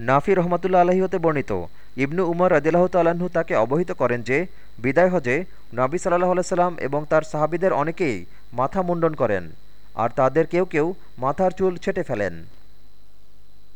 নাফি রহমতুল্লা আলহী হতে বর্ণিত। ইবনু উমর রদিল্লাহ তাল্লাহ্ন তাকে অবহিত করেন যে, বিদায় হজে নবী সাল্লাহ আলাইসাল্লাম এবং তার সাহাবিদের অনেকেই মাথা মুন্ডন করেন, আর তাদের কেউ কেউ মাথার চুল ছেটে ফেলেন।